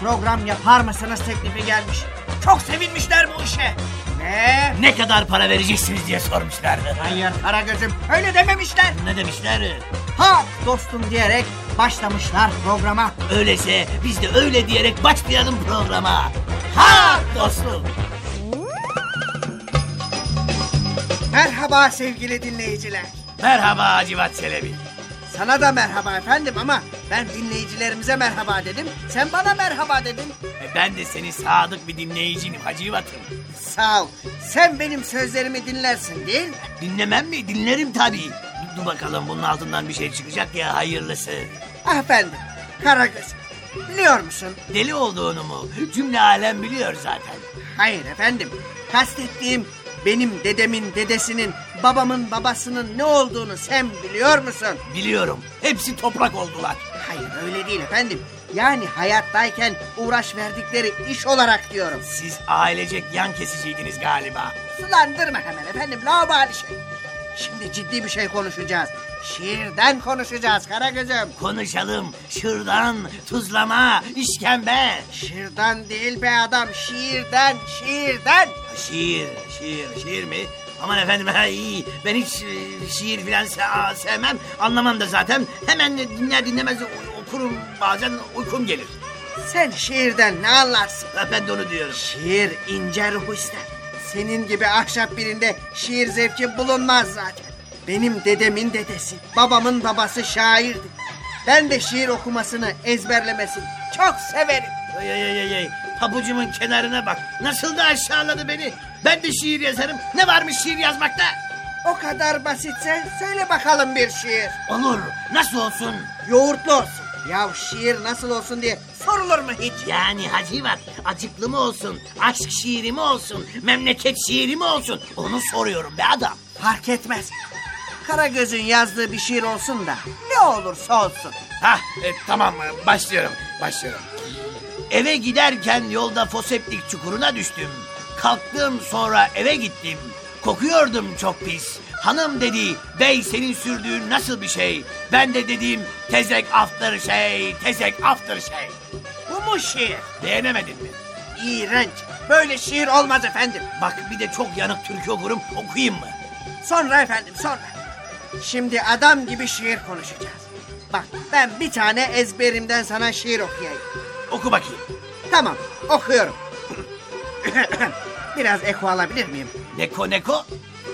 program yapar mısınız teklifi gelmiş. Çok sevinmişler bu işe. Ve Ne kadar para vereceksiniz diye sormuşlardı. hayır Karagöz'üm öyle dememişler. Ne demişler? Ha dostum diyerek başlamışlar programa. Öyleyse biz de öyle diyerek başlayalım programa. Ha dostum. Merhaba sevgili dinleyiciler. Merhaba Hacivat Çelebi. Sana da merhaba efendim ama ben dinleyicilerimize merhaba dedim. Sen bana merhaba dedin. E, Ben de senin sadık bir dinleyicinim Hacivat'ım. Sağ ol. Sen benim sözlerimi dinlersin değil mi? Dinlemem mi? Dinlerim tabii. Dur bakalım bunun altından bir şey çıkacak ya hayırlısı. Ah efendim. Karagöz. Biliyor musun? Deli olduğunu mu? Cümle alem biliyor zaten. Hayır efendim. Kastettiğim benim dedemin dedesinin, babamın babasının ne olduğunu sen biliyor musun? Biliyorum. Hepsi toprak oldular. Hayır öyle değil efendim. Yani hayattayken uğraş verdikleri iş olarak diyorum. Siz ailecek yan kesiciydiniz galiba. Sulandırma hemen efendim laubali şey. Şimdi ciddi bir şey konuşacağız. Şiirden konuşacağız Karagöz'üm. Konuşalım. Şırdan, tuzlama, işkembe. Şiirden değil be adam şiirden şiirden. Şiir, şiir, şiir mi? Aman efendim ha iyi. Ben hiç e, şiir filan se- sevmem. Anlamam da zaten. Hemen dinler dinlemez okurum. Bazen uykum gelir. Sen şiirden ne anlarsın? Ha, Ben de onu diyorum. Şiir ince ruh ister. Senin gibi ahşap birinde şiir zevki bulunmaz zaten. Benim dedemin dedesi, babamın babası şairdi. Ben de şiir okumasını, ezberlemesini çok severim. Ay ay ay ay. Pabucumun kenarına bak. Nasıl da aşağıladı beni. Ben de şiir yazarım. Ne varmış şiir yazmakta? O kadar basitse söyle bakalım bir şiir. Olur. Nasıl olsun? Yoğurtlu olsun. Ya şiir nasıl olsun diye sorulur mu hiç? Yani Hacivat acıklı mı olsun? Aşk şiiri mi olsun? Memleket şiiri mi olsun? Onu soruyorum be adam. Fark etmez. Karagöz'ün yazdığı bir şiir olsun da ne olursa olsun. Hah e, tamam başlıyorum başlıyorum. Eve giderken yolda foseptik çukuruna düştüm. Kalktım sonra eve gittim. Kokuyordum çok pis. Hanım dedi, bey senin sürdüğün nasıl bir şey? Ben de dedim, tezek after şey, tezek after şey. Bu mu şiir? Beğenemedin mi? İğrenç. Böyle şiir olmaz efendim. Bak bir de çok yanık türkü okurum, okuyayım mı? Sonra efendim sonra. Şimdi adam gibi şiir konuşacağız. Bak ben bir tane ezberimden sana şiir okuyayım. Oku bakayım. Tamam okuyorum. Biraz eko alabilir miyim? Neko neko,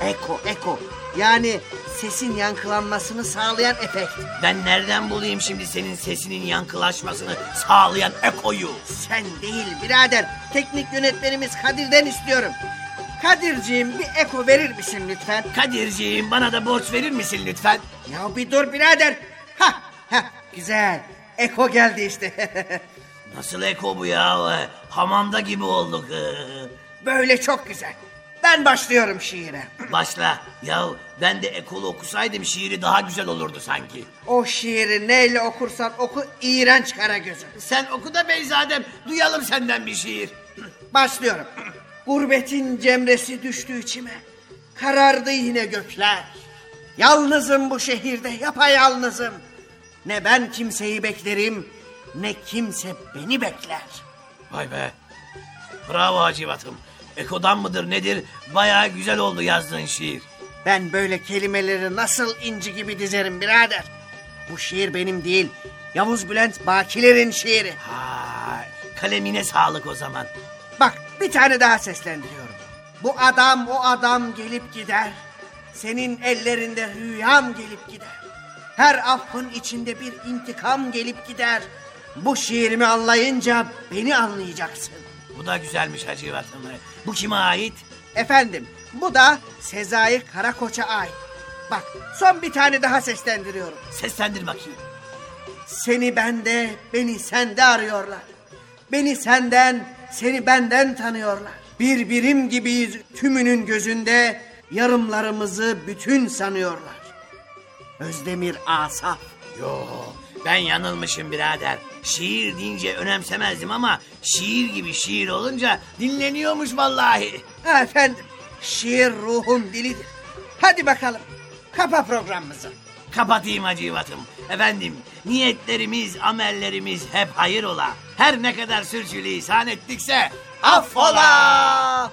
Eko eko. Yani sesin yankılanmasını sağlayan efekt. ben nereden bulayım şimdi senin sesinin yankılaşmasını sağlayan ekoyu? Sen değil birader. Teknik yönetmenimiz Kadir'den istiyorum. Kadirciğim bir eko verir misin lütfen? Kadirciğim bana da borç verir misin lütfen? Ya bir dur birader. Ha ha güzel. Eko geldi işte. Nasıl eko bu ya? Hamamda gibi olduk. Böyle çok güzel. Ben başlıyorum şiire. Başla. Ya ben de ekolu okusaydım şiiri daha güzel olurdu sanki. O şiiri neyle okursan oku iğrenç kara gözüm. Sen oku da Beyzadem. Duyalım senden bir şiir. Başlıyorum. Gurbetin cemresi düştü içime. Karardı yine gökler. Yalnızım bu şehirde yapayalnızım. Ne ben kimseyi beklerim ne kimse beni bekler. Vay be. Bravo Hacivat'ım. Ekodan mıdır nedir? Bayağı güzel oldu yazdığın şiir. Ben böyle kelimeleri nasıl inci gibi dizerim birader. Bu şiir benim değil. Yavuz Bülent Bakiler'in şiiri. Ha, kalemine sağlık o zaman. Bak bir tane daha seslendiriyorum. Bu adam o adam gelip gider. Senin ellerinde rüyam gelip gider. Her affın içinde bir intikam gelip gider. Bu şiirimi anlayınca beni anlayacaksın. Bu da güzelmiş Hacivat'ım. Bu kime ait? Efendim bu da Sezai Karakoç'a ait. Bak son bir tane daha seslendiriyorum. Seslendir bakayım. Seni bende, beni sende arıyorlar. Beni senden, seni benden tanıyorlar. Bir birim gibiyiz tümünün gözünde, yarımlarımızı bütün sanıyorlar. Özdemir Asaf. Yo ben yanılmışım birader. Şiir deyince önemsemezdim ama şiir gibi şiir olunca dinleniyormuş vallahi. Efendim, şiir ruhun dilidir. Hadi bakalım, kapa programımızı. Kapatayım Hacivat'ım. Efendim niyetlerimiz, amellerimiz hep hayır ola. Her ne kadar sürçülisan ettikse affola.